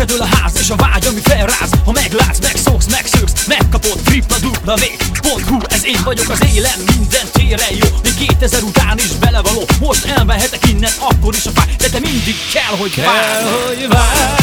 Összedől a ház és a vágy, ami felráz. Ha meglátsz, megszoksz, megszöksz Megkapod. Tripla dupla v.hu Ez én vagyok az élen, minden téren jó. Még 2000 után is belevaló. Most elmehetek innen, akkor is a fáj. De te mindig kell, hogy várj. Kell, hogy várj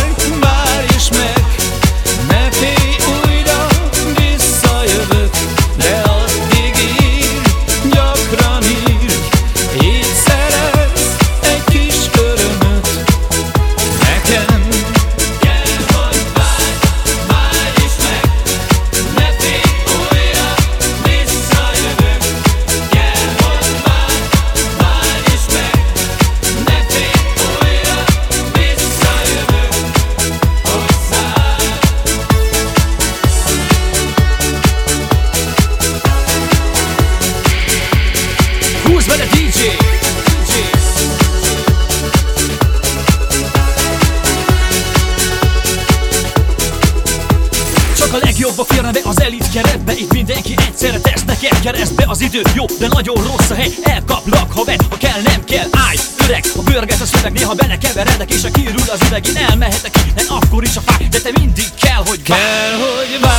Csak a legjobb a férne be az elit keretbe Itt mindenki egyszerre tesz. Neked keresztbe Az idő jó, de nagyon rossz a hely. Elkaplak, ha vett, ha kell, nem kell. Állj, öreg, a bőrget a szöveg Néha belekeveredek és a kiürül az üveg Én elmehetek. Innen, akkor is a fáj De te mindig kell, hogy várj. Kell, hogy várj,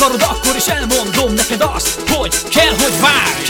akarod, akkor is elmondom neked azt Hogy kell, hogy várj,